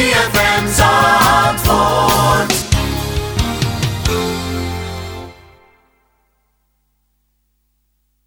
ZFM's